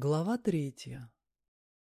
Глава третья.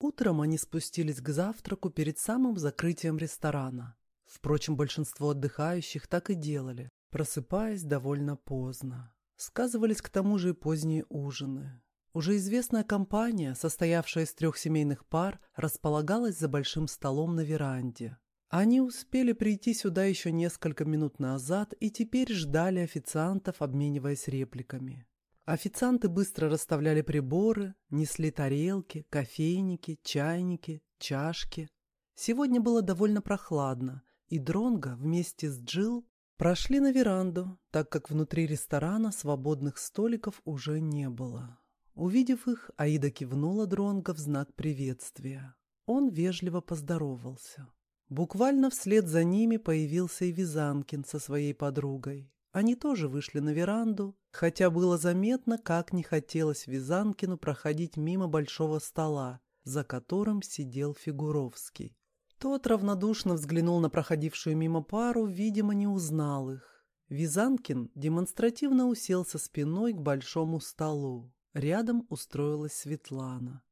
Утром они спустились к завтраку перед самым закрытием ресторана. Впрочем, большинство отдыхающих так и делали, просыпаясь довольно поздно. Сказывались к тому же и поздние ужины. Уже известная компания, состоявшая из трех семейных пар, располагалась за большим столом на веранде. Они успели прийти сюда еще несколько минут назад и теперь ждали официантов, обмениваясь репликами. Официанты быстро расставляли приборы, несли тарелки, кофейники, чайники, чашки. Сегодня было довольно прохладно, и Дронго вместе с Джилл прошли на веранду, так как внутри ресторана свободных столиков уже не было. Увидев их, Аида кивнула Дронго в знак приветствия. Он вежливо поздоровался. Буквально вслед за ними появился и Визанкин со своей подругой. Они тоже вышли на веранду, хотя было заметно, как не хотелось Визанкину проходить мимо большого стола, за которым сидел Фигуровский. Тот равнодушно взглянул на проходившую мимо пару, видимо, не узнал их. Визанкин демонстративно уселся спиной к большому столу. Рядом устроилась Светлана.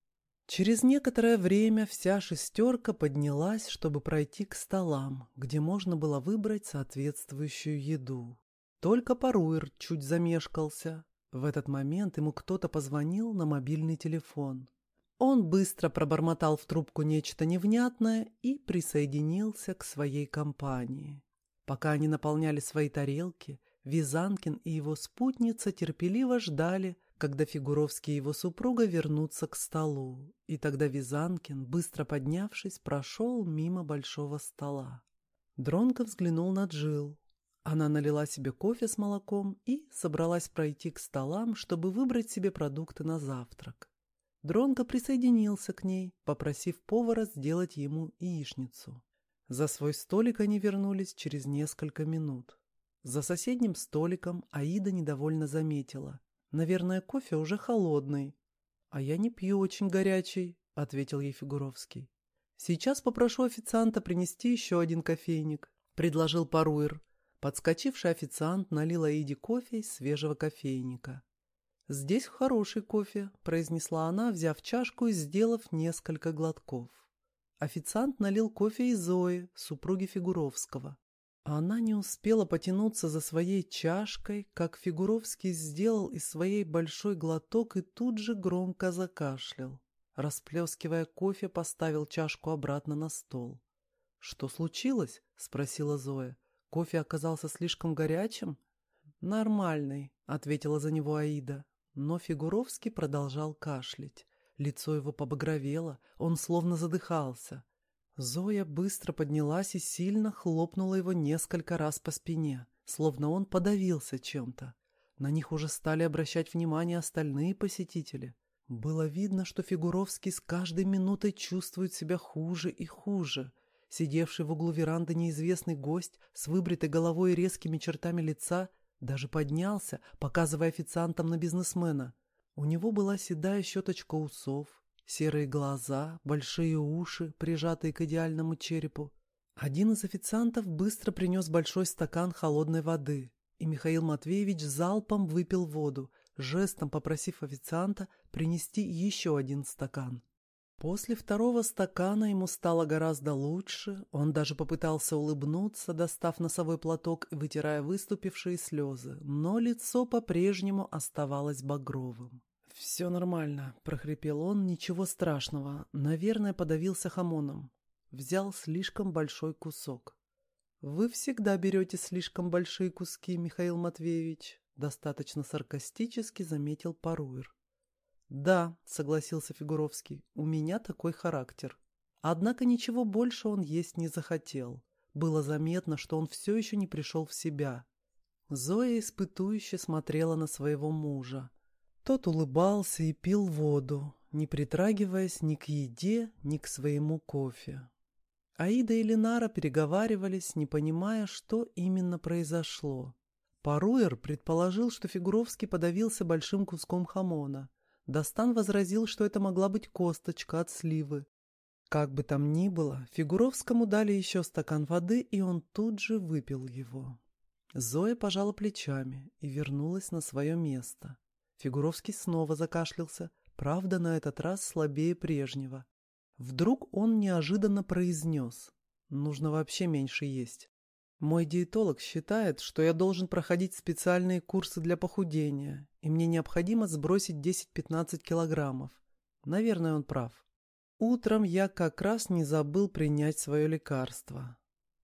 Через некоторое время вся шестерка поднялась, чтобы пройти к столам, где можно было выбрать соответствующую еду. Только Паруэр чуть замешкался. В этот момент ему кто-то позвонил на мобильный телефон. Он быстро пробормотал в трубку нечто невнятное и присоединился к своей компании. Пока они наполняли свои тарелки, Визанкин и его спутница терпеливо ждали, когда Фигуровский и его супруга вернутся к столу, и тогда Визанкин, быстро поднявшись, прошел мимо большого стола. Дронко взглянул на Джил. Она налила себе кофе с молоком и собралась пройти к столам, чтобы выбрать себе продукты на завтрак. Дронго присоединился к ней, попросив повара сделать ему яичницу. За свой столик они вернулись через несколько минут. За соседним столиком Аида недовольно заметила. «Наверное, кофе уже холодный». «А я не пью очень горячий», — ответил ей Фигуровский. «Сейчас попрошу официанта принести еще один кофейник», — предложил Паруэр. Подскочивший официант налил Аиде кофе из свежего кофейника. «Здесь хороший кофе», — произнесла она, взяв чашку и сделав несколько глотков. Официант налил кофе из Зои, супруги Фигуровского. Она не успела потянуться за своей чашкой, как Фигуровский сделал из своей большой глоток и тут же громко закашлял. Расплескивая кофе, поставил чашку обратно на стол. «Что случилось?» — спросила Зоя. Кофе оказался слишком горячим? Нормальный, ответила за него Аида. Но Фигуровский продолжал кашлять. Лицо его побагровело, он словно задыхался. Зоя быстро поднялась и сильно хлопнула его несколько раз по спине, словно он подавился чем-то. На них уже стали обращать внимание остальные посетители. Было видно, что Фигуровский с каждой минутой чувствует себя хуже и хуже — Сидевший в углу веранды неизвестный гость с выбритой головой и резкими чертами лица даже поднялся, показывая официантам на бизнесмена. У него была седая щеточка усов, серые глаза, большие уши, прижатые к идеальному черепу. Один из официантов быстро принес большой стакан холодной воды, и Михаил Матвеевич залпом выпил воду, жестом попросив официанта принести еще один стакан. После второго стакана ему стало гораздо лучше, он даже попытался улыбнуться, достав носовой платок и вытирая выступившие слезы, но лицо по-прежнему оставалось багровым. «Все нормально», — прохрипел он, — «ничего страшного. Наверное, подавился хамоном. Взял слишком большой кусок». «Вы всегда берете слишком большие куски, Михаил Матвеевич», — достаточно саркастически заметил Паруир. «Да», — согласился Фигуровский, — «у меня такой характер». Однако ничего больше он есть не захотел. Было заметно, что он все еще не пришел в себя. Зоя испытующе смотрела на своего мужа. Тот улыбался и пил воду, не притрагиваясь ни к еде, ни к своему кофе. Аида и Ленара переговаривались, не понимая, что именно произошло. Паруэр предположил, что Фигуровский подавился большим куском хамона. Достан возразил, что это могла быть косточка от сливы. Как бы там ни было, Фигуровскому дали еще стакан воды, и он тут же выпил его. Зоя пожала плечами и вернулась на свое место. Фигуровский снова закашлялся, правда, на этот раз слабее прежнего. Вдруг он неожиданно произнес. Нужно вообще меньше есть. Мой диетолог считает, что я должен проходить специальные курсы для похудения, и мне необходимо сбросить 10-15 килограммов. Наверное, он прав. Утром я как раз не забыл принять свое лекарство.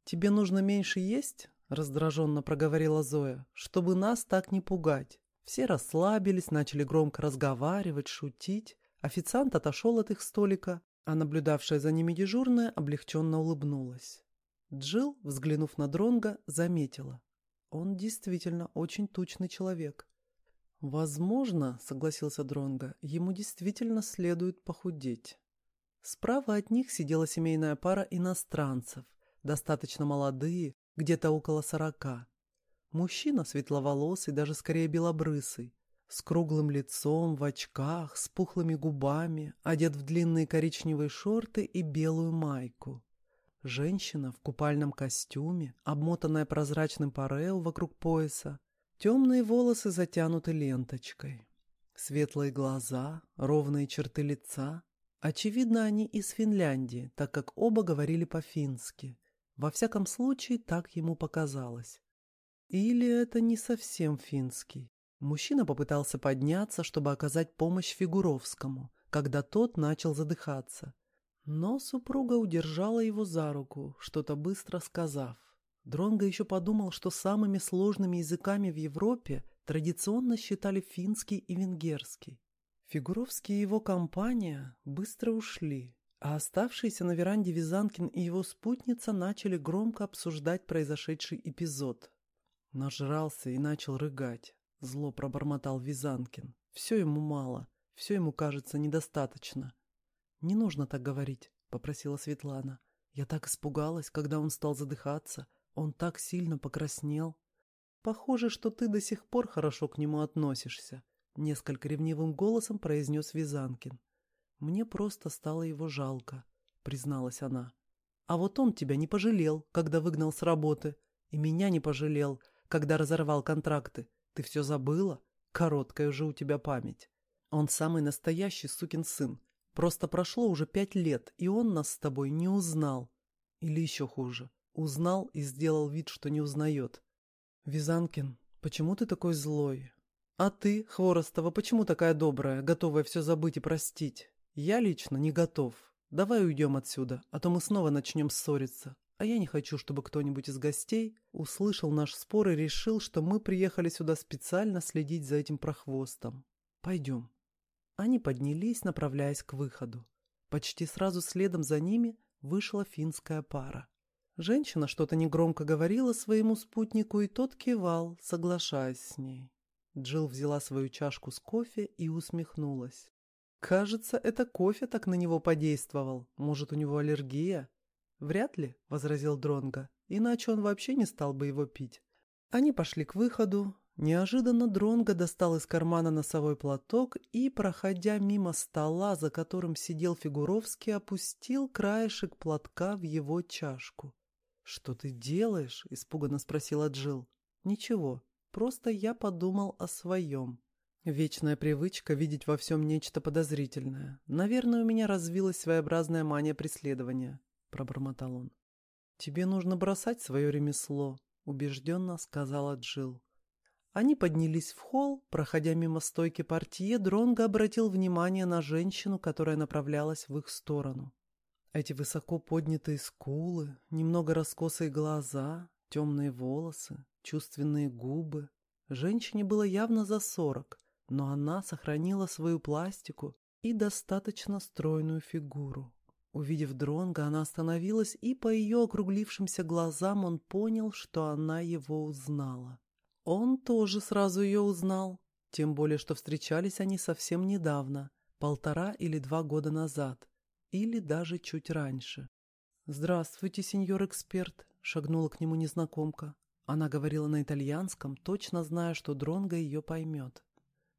«Тебе нужно меньше есть?» – раздраженно проговорила Зоя, – «чтобы нас так не пугать». Все расслабились, начали громко разговаривать, шутить. Официант отошел от их столика, а наблюдавшая за ними дежурная облегченно улыбнулась. Джилл, взглянув на Дронга, заметила. Он действительно очень тучный человек. Возможно, согласился Дронга, ему действительно следует похудеть. Справа от них сидела семейная пара иностранцев, достаточно молодые, где-то около сорока. Мужчина светловолосый, даже скорее белобрысый, с круглым лицом, в очках, с пухлыми губами, одет в длинные коричневые шорты и белую майку. Женщина в купальном костюме, обмотанная прозрачным парео вокруг пояса, темные волосы затянуты ленточкой. Светлые глаза, ровные черты лица. Очевидно, они из Финляндии, так как оба говорили по-фински. Во всяком случае, так ему показалось. Или это не совсем финский. Мужчина попытался подняться, чтобы оказать помощь Фигуровскому, когда тот начал задыхаться. Но супруга удержала его за руку, что-то быстро сказав. Дронго еще подумал, что самыми сложными языками в Европе традиционно считали финский и венгерский. Фигуровский и его компания быстро ушли, а оставшиеся на веранде Визанкин и его спутница начали громко обсуждать произошедший эпизод. Нажрался и начал рыгать. Зло пробормотал Визанкин. Все ему мало, все ему кажется недостаточно. «Не нужно так говорить», — попросила Светлана. «Я так испугалась, когда он стал задыхаться. Он так сильно покраснел». «Похоже, что ты до сих пор хорошо к нему относишься», — несколько ревнивым голосом произнес Визанкин. «Мне просто стало его жалко», — призналась она. «А вот он тебя не пожалел, когда выгнал с работы, и меня не пожалел, когда разорвал контракты. Ты все забыла? Короткая же у тебя память. Он самый настоящий сукин сын, Просто прошло уже пять лет, и он нас с тобой не узнал. Или еще хуже, узнал и сделал вид, что не узнает. Визанкин, почему ты такой злой? А ты, Хворостова, почему такая добрая, готовая все забыть и простить? Я лично не готов. Давай уйдем отсюда, а то мы снова начнем ссориться. А я не хочу, чтобы кто-нибудь из гостей услышал наш спор и решил, что мы приехали сюда специально следить за этим прохвостом. Пойдем. Они поднялись, направляясь к выходу. Почти сразу следом за ними вышла финская пара. Женщина что-то негромко говорила своему спутнику, и тот кивал, соглашаясь с ней. Джилл взяла свою чашку с кофе и усмехнулась. «Кажется, это кофе так на него подействовал. Может, у него аллергия?» «Вряд ли», — возразил Дронго, — «иначе он вообще не стал бы его пить». Они пошли к выходу, Неожиданно Дронго достал из кармана носовой платок и, проходя мимо стола, за которым сидел Фигуровский, опустил краешек платка в его чашку. «Что ты делаешь?» — испуганно спросила Джил. «Ничего, просто я подумал о своем». Вечная привычка видеть во всем нечто подозрительное. Наверное, у меня развилась своеобразная мания преследования, — пробормотал он. «Тебе нужно бросать свое ремесло», — убежденно сказала Джил. Они поднялись в холл. Проходя мимо стойки портье, Дронго обратил внимание на женщину, которая направлялась в их сторону. Эти высоко поднятые скулы, немного раскосые глаза, темные волосы, чувственные губы. Женщине было явно за сорок, но она сохранила свою пластику и достаточно стройную фигуру. Увидев Дронга, она остановилась, и по ее округлившимся глазам он понял, что она его узнала. Он тоже сразу ее узнал, тем более, что встречались они совсем недавно, полтора или два года назад, или даже чуть раньше. «Здравствуйте, сеньор-эксперт», — шагнула к нему незнакомка. Она говорила на итальянском, точно зная, что Дронго ее поймет.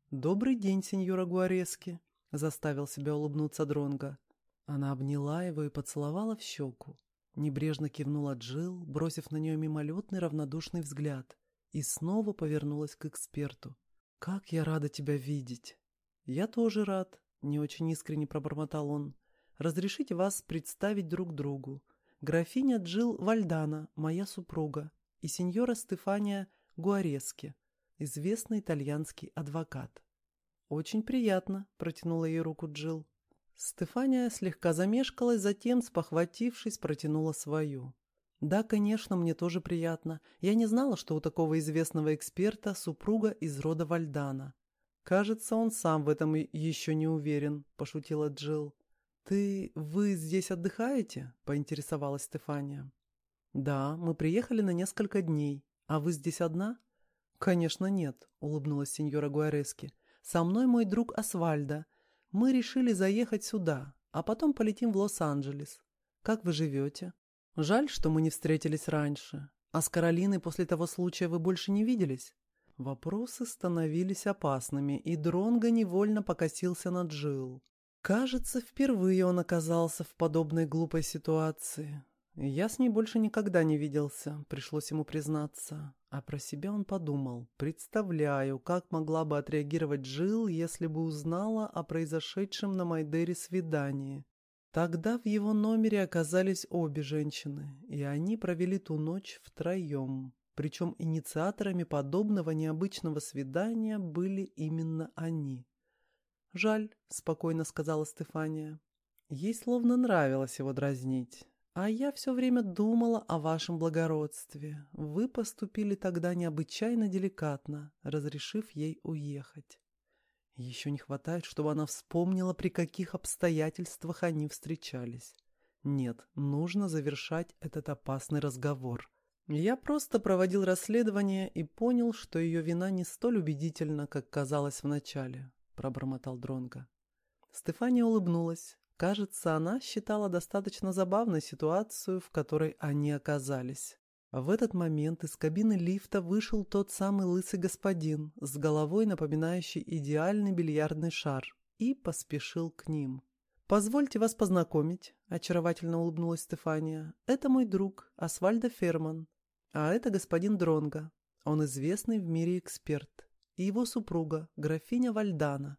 «Добрый день, сеньора Гуарески», — заставил себя улыбнуться Дронго. Она обняла его и поцеловала в щеку. Небрежно кивнула Джил, бросив на нее мимолетный равнодушный взгляд и снова повернулась к эксперту. «Как я рада тебя видеть!» «Я тоже рад», — не очень искренне пробормотал он. «Разрешите вас представить друг другу. Графиня Джил Вальдана, моя супруга, и сеньора Стефания Гуарески, известный итальянский адвокат». «Очень приятно», — протянула ей руку Джил. Стефания слегка замешкалась, затем, спохватившись, протянула свою. «Да, конечно, мне тоже приятно. Я не знала, что у такого известного эксперта супруга из рода Вальдана. Кажется, он сам в этом еще не уверен», — пошутила Джилл. «Ты... вы здесь отдыхаете?» — поинтересовалась Стефания. «Да, мы приехали на несколько дней. А вы здесь одна?» «Конечно нет», — улыбнулась сеньора Гуарески. «Со мной мой друг Асвальдо. Мы решили заехать сюда, а потом полетим в Лос-Анджелес. Как вы живете?» Жаль, что мы не встретились раньше. А с Каролиной после того случая вы больше не виделись? Вопросы становились опасными, и Дронго невольно покосился на Джилл. Кажется, впервые он оказался в подобной глупой ситуации. Я с ней больше никогда не виделся, пришлось ему признаться. А про себя он подумал. Представляю, как могла бы отреагировать Джилл, если бы узнала о произошедшем на Майдере свидании. Тогда в его номере оказались обе женщины, и они провели ту ночь втроем. Причем инициаторами подобного необычного свидания были именно они. «Жаль», — спокойно сказала Стефания. Ей словно нравилось его дразнить. «А я все время думала о вашем благородстве. Вы поступили тогда необычайно деликатно, разрешив ей уехать». Еще не хватает, чтобы она вспомнила, при каких обстоятельствах они встречались. Нет, нужно завершать этот опасный разговор. Я просто проводил расследование и понял, что ее вина не столь убедительна, как казалось вначале, пробормотал Дронга. Стефания улыбнулась. Кажется, она считала достаточно забавной ситуацию, в которой они оказались. В этот момент из кабины лифта вышел тот самый лысый господин с головой, напоминающий идеальный бильярдный шар, и поспешил к ним. «Позвольте вас познакомить», — очаровательно улыбнулась Стефания. «Это мой друг, Асвальдо Ферман. А это господин Дронга. Он известный в мире эксперт. И его супруга, графиня Вальдана».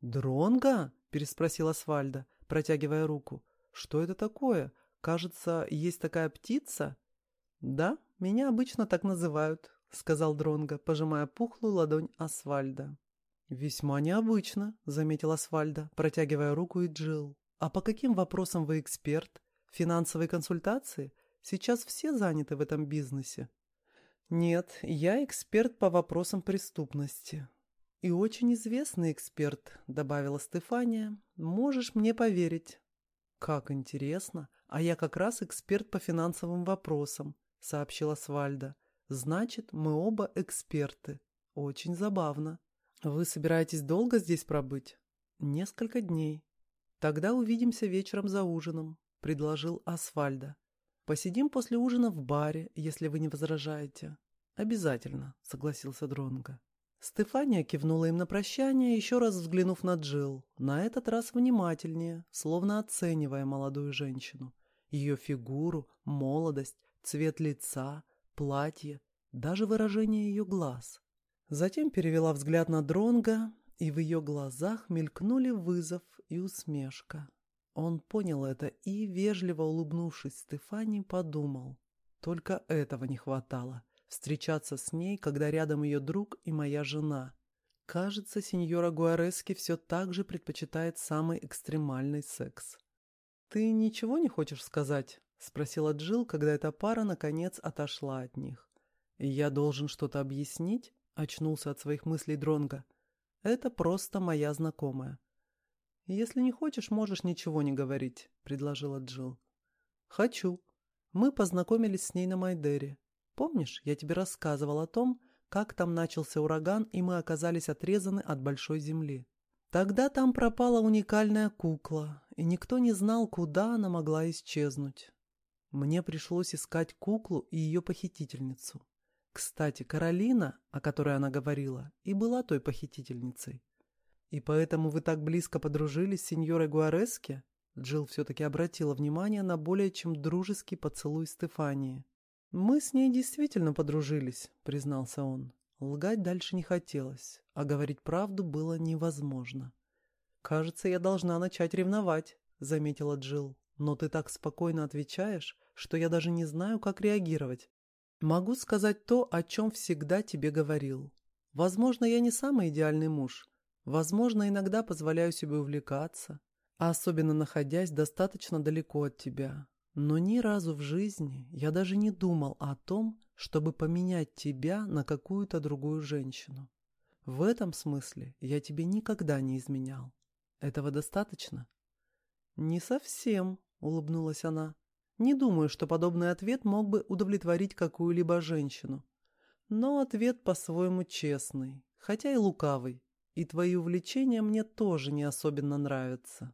«Дронга?» — переспросил Асвальдо, протягивая руку. «Что это такое? Кажется, есть такая птица?» «Да, меня обычно так называют», — сказал Дронго, пожимая пухлую ладонь Асфальда. «Весьма необычно», — заметил Асфальда, протягивая руку и Джилл. «А по каким вопросам вы эксперт? Финансовые консультации? Сейчас все заняты в этом бизнесе». «Нет, я эксперт по вопросам преступности». «И очень известный эксперт», — добавила Стефания. «Можешь мне поверить». «Как интересно. А я как раз эксперт по финансовым вопросам сообщила Свальда. «Значит, мы оба эксперты. Очень забавно. Вы собираетесь долго здесь пробыть?» «Несколько дней. Тогда увидимся вечером за ужином», — предложил Асфальда. «Посидим после ужина в баре, если вы не возражаете». «Обязательно», — согласился Дронго. Стефания кивнула им на прощание, еще раз взглянув на Джилл, на этот раз внимательнее, словно оценивая молодую женщину. Ее фигуру, молодость, цвет лица, платье, даже выражение ее глаз. Затем перевела взгляд на Дронга, и в ее глазах мелькнули вызов и усмешка. Он понял это и, вежливо улыбнувшись Стефани, подумал. Только этого не хватало — встречаться с ней, когда рядом ее друг и моя жена. Кажется, сеньора Гуарески все так же предпочитает самый экстремальный секс. «Ты ничего не хочешь сказать?» — спросила Джил, когда эта пара, наконец, отошла от них. «Я должен что-то объяснить?» — очнулся от своих мыслей Дронга. «Это просто моя знакомая». «Если не хочешь, можешь ничего не говорить», — предложила Джил. «Хочу. Мы познакомились с ней на Майдере. Помнишь, я тебе рассказывал о том, как там начался ураган, и мы оказались отрезаны от большой земли. Тогда там пропала уникальная кукла, и никто не знал, куда она могла исчезнуть. Мне пришлось искать куклу и ее похитительницу. Кстати, Каролина, о которой она говорила, и была той похитительницей. И поэтому вы так близко подружились с сеньорой Гуарески? Джилл все-таки обратила внимание на более чем дружеский поцелуй Стефании. «Мы с ней действительно подружились», — признался он. Лгать дальше не хотелось, а говорить правду было невозможно. «Кажется, я должна начать ревновать», — заметила Джилл. «Но ты так спокойно отвечаешь, что я даже не знаю, как реагировать. Могу сказать то, о чем всегда тебе говорил. Возможно, я не самый идеальный муж. Возможно, иногда позволяю себе увлекаться, особенно находясь достаточно далеко от тебя. Но ни разу в жизни я даже не думал о том, чтобы поменять тебя на какую-то другую женщину. В этом смысле я тебе никогда не изменял. Этого достаточно? Не совсем, улыбнулась она. Не думаю, что подобный ответ мог бы удовлетворить какую-либо женщину. Но ответ по-своему честный, хотя и лукавый, и твои увлечения мне тоже не особенно нравятся.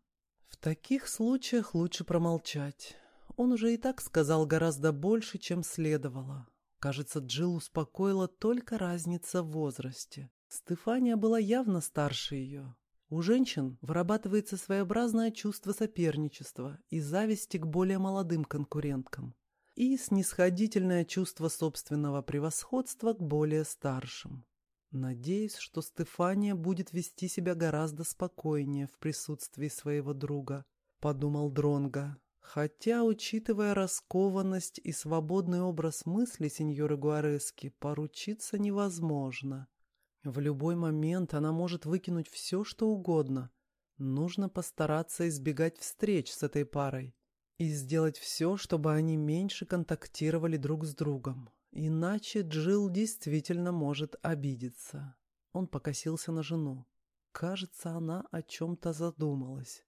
В таких случаях лучше промолчать. Он уже и так сказал гораздо больше, чем следовало. Кажется, Джилл успокоила только разница в возрасте. Стефания была явно старше ее. У женщин вырабатывается своеобразное чувство соперничества и зависти к более молодым конкуренткам и снисходительное чувство собственного превосходства к более старшим. Надеюсь, что Стефания будет вести себя гораздо спокойнее в присутствии своего друга, подумал Дронга. Хотя, учитывая раскованность и свободный образ мысли сеньоры Гуарески, поручиться невозможно. В любой момент она может выкинуть все, что угодно. Нужно постараться избегать встреч с этой парой и сделать все, чтобы они меньше контактировали друг с другом. Иначе Джилл действительно может обидеться. Он покосился на жену. Кажется, она о чем-то задумалась.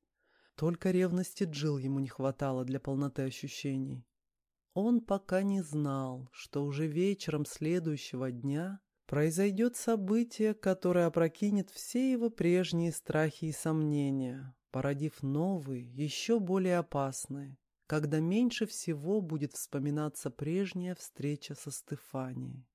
Только ревности Джилл ему не хватало для полноты ощущений. Он пока не знал, что уже вечером следующего дня произойдет событие, которое опрокинет все его прежние страхи и сомнения, породив новые, еще более опасные, когда меньше всего будет вспоминаться прежняя встреча со Стефанией.